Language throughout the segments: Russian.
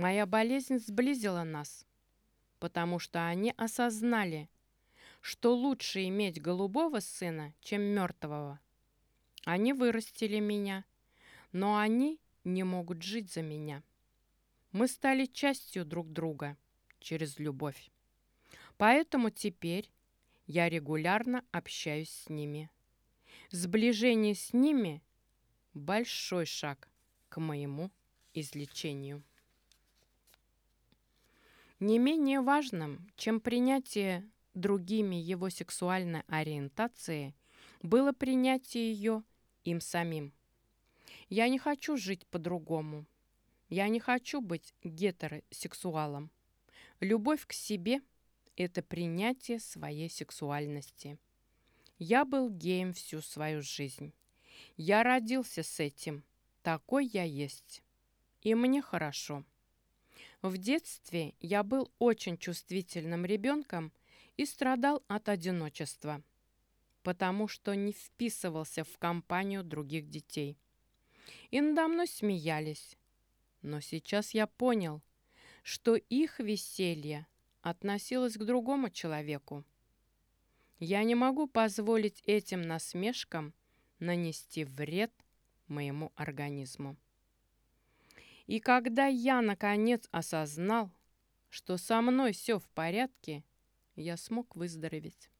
Моя болезнь сблизила нас, потому что они осознали, что лучше иметь голубого сына, чем мертвого. Они вырастили меня, но они не могут жить за меня. Мы стали частью друг друга через любовь. Поэтому теперь я регулярно общаюсь с ними. Сближение с ними – большой шаг к моему излечению. Не менее важным, чем принятие другими его сексуальной ориентации, было принятие ее им самим. Я не хочу жить по-другому. Я не хочу быть гетеросексуалом. Любовь к себе – это принятие своей сексуальности. Я был геем всю свою жизнь. Я родился с этим. Такой я есть. И мне хорошо. В детстве я был очень чувствительным ребенком и страдал от одиночества, потому что не вписывался в компанию других детей. И надо мной смеялись. Но сейчас я понял, что их веселье относилось к другому человеку. Я не могу позволить этим насмешкам нанести вред моему организму. И когда я, наконец, осознал, что со мной все в порядке, я смог выздороветь.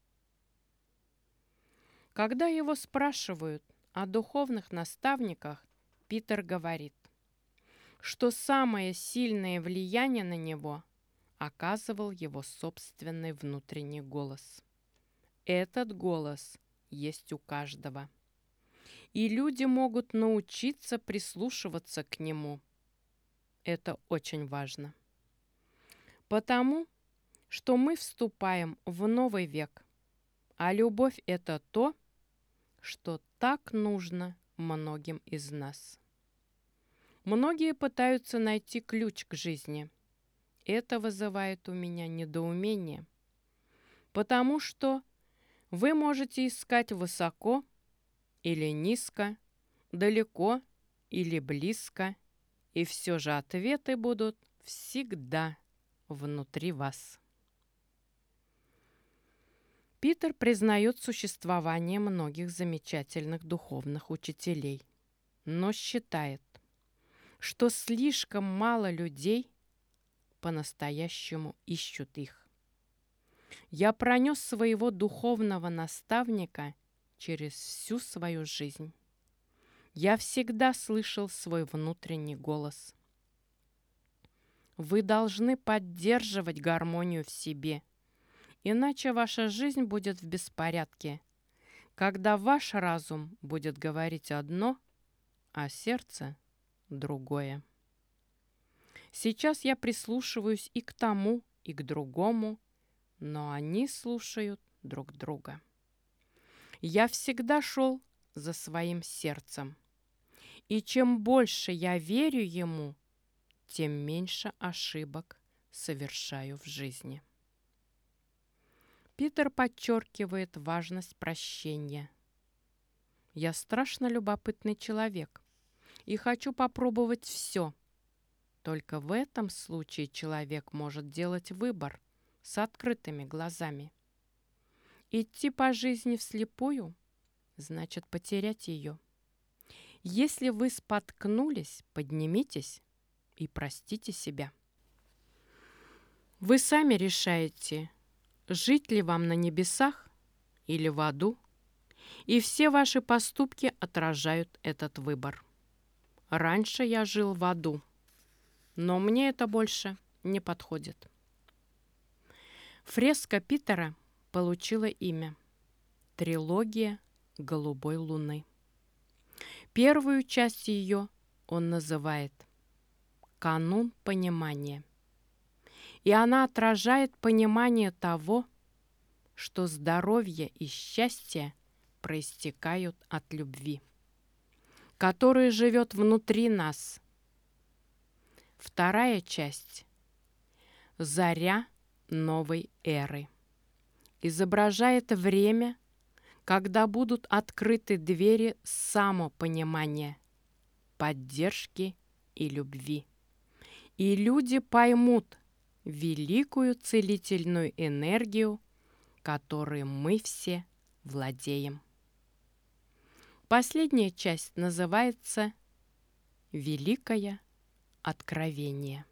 Когда его спрашивают о духовных наставниках, Питер говорит, что самое сильное влияние на него оказывал его собственный внутренний голос. Этот голос есть у каждого. И люди могут научиться прислушиваться к нему – это очень важно. Потому что мы вступаем в новый век, а любовь – это то, что так нужно многим из нас. Многие пытаются найти ключ к жизни. Это вызывает у меня недоумение, потому что вы можете искать высоко или низко, далеко или близко, и все же ответы будут всегда внутри вас. Питер признает существование многих замечательных духовных учителей, но считает, что слишком мало людей по-настоящему ищут их. Я пронес своего духовного наставника через всю свою жизнь. Я всегда слышал свой внутренний голос. Вы должны поддерживать гармонию в себе, иначе ваша жизнь будет в беспорядке, когда ваш разум будет говорить одно, а сердце — другое. Сейчас я прислушиваюсь и к тому, и к другому, но они слушают друг друга. Я всегда шел за своим сердцем. И чем больше я верю ему, тем меньше ошибок совершаю в жизни. Питер подчеркивает важность прощения. Я страшно любопытный человек и хочу попробовать все. Только в этом случае человек может делать выбор с открытыми глазами. Идти по жизни вслепую значит потерять ее. Если вы споткнулись, поднимитесь и простите себя. Вы сами решаете, жить ли вам на небесах или в аду, и все ваши поступки отражают этот выбор. Раньше я жил в аду, но мне это больше не подходит. Фреска Питера получила имя «Трилогия голубой луны». Первую часть ее он называет «Канун понимания». И она отражает понимание того, что здоровье и счастье проистекают от любви, которая живет внутри нас. Вторая часть – «Заря новой эры» изображает время, когда будут открыты двери самопонимания, поддержки и любви. И люди поймут великую целительную энергию, которой мы все владеем. Последняя часть называется «Великое откровение».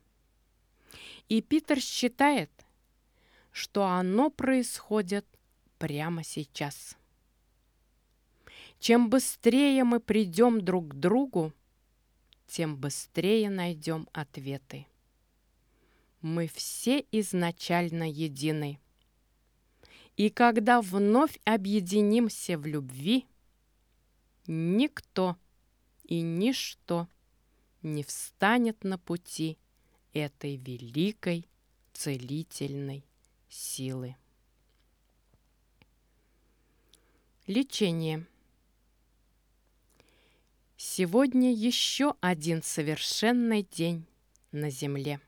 И Питер считает, что оно происходит прямо сейчас. Чем быстрее мы придем друг к другу, тем быстрее найдем ответы. Мы все изначально едины. И когда вновь объединимся в любви, никто и ничто не встанет на пути этой великой целительной силы. Лечение. Сегодня еще один совершенный день на Земле.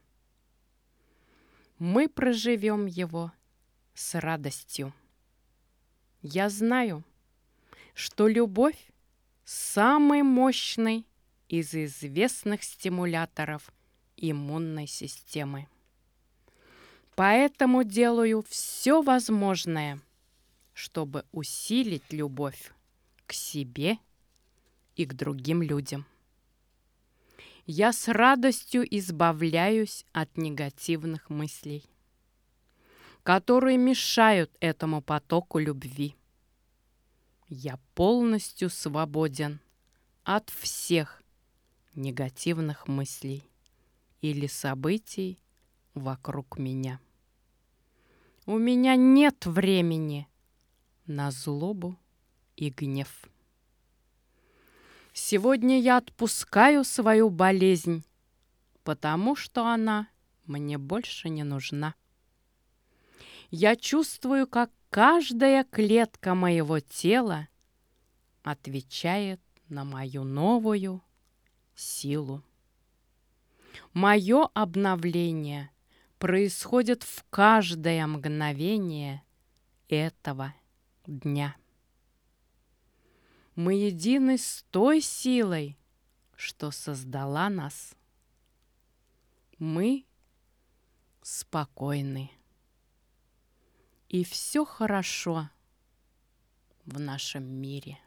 Мы проживем его с радостью. Я знаю, что любовь – самый мощный из известных стимуляторов иммунной системы. Поэтому делаю все возможное, чтобы усилить любовь к себе и к другим людям. Я с радостью избавляюсь от негативных мыслей, которые мешают этому потоку любви. Я полностью свободен от всех негативных мыслей или событий вокруг меня. У меня нет времени на злобу и гнев. Сегодня я отпускаю свою болезнь, потому что она мне больше не нужна. Я чувствую, как каждая клетка моего тела отвечает на мою новую силу. Мое обновление происходит в каждое мгновение этого дня. Мы едины с той силой, что создала нас. Мы спокойны. И все хорошо в нашем мире.